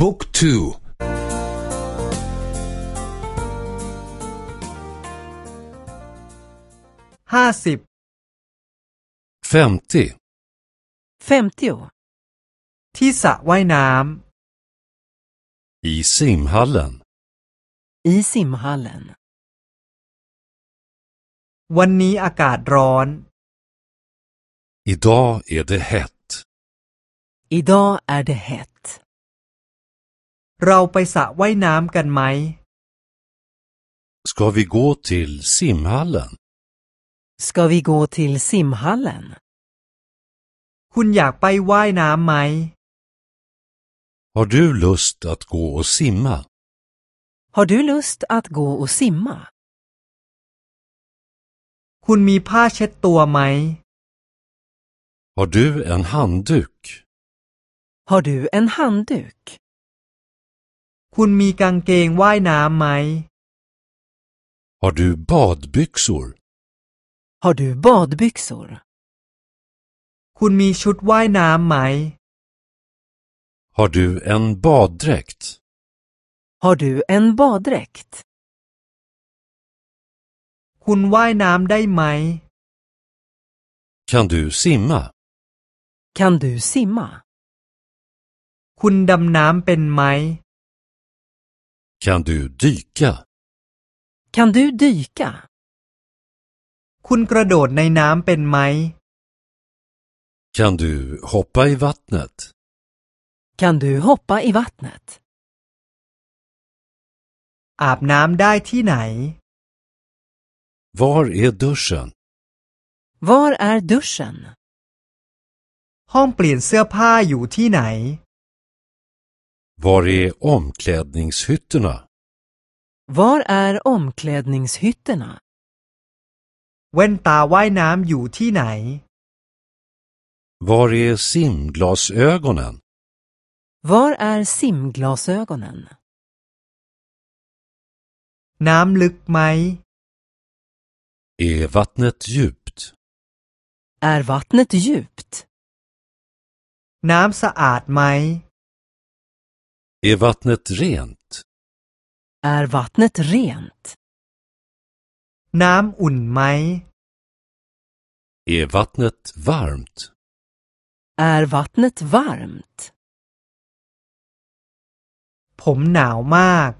บุ๊กทูห้าสิบ femtio 50. ที่สระว่ายน้ i simhallen I simhallen. ำวันนี้อากาศร้อน Idag är det hett. Idag är det hett. เราไปสระว่ายน้ำกันไหม Ska vi gå till simhallen? Ska vi gå till simhallen? คุณอยากไปว่ายน้ำไหม Har du lust att gå och simma? Har du lust att gå och simma? คุณมีผ้าเช็ดตัวไหม Har du en handduk? Har du en handduk? คุณมีกางเกงว่ายน้ำไหม Har du badbyxor? Har du badbyxor? คุณมีชุดว่ายน้ำไหม Har du en baddräkt? Har du en baddräkt? คุณว่ายน้ำได้ไหม Kan du simma? Kan du simma? คุณดำน้ำเป็นไหม Kan du dyka? Kan du dyka? คุณกระโดดในน้ำเป็นไหม Kan du hoppa i vattnet? Kan du hoppa i vattnet? อาบน้ำได้ที่ไหน Var är duschen? Var är duschen? ห้องเปลี่ยนเสื้อผ้าอยู่ที่ไหน Var är omklädningshytterna? Var är omklädningshytterna? แว่นตาว่ายน้ำอยู่ที่ไหน Var är simglasögonen? Var är simglasögonen? น้ำลึกไหม Är vattnet djupt? Är vattnet djupt? น้ำสะอาดไหม Är vattnet rent? Är vattnet rent? น้ำอุ่นไหม Är vattnet varmt? Är vattnet varmt? ผมหนาวมาก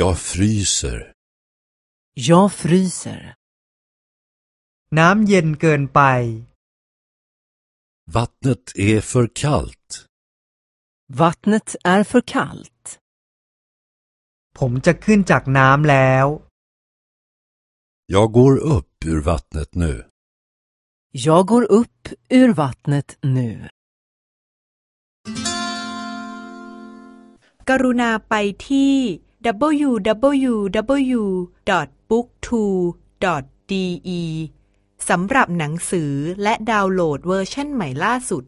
Jag fryser. Jag fryser. น้ำเย็นเกินไป Vattnet är för kallt. Vattnet är för kallt. ผมจะขึ้นจากน้ำแล้ว Jag går upp ur vattnet nu. Jag går upp ur vattnet nu. กรุณาไปที่ www.booktwo.de สำหรับหนังสือและดาวน์โหลดเวอร์ชันใหม่ล่าสุด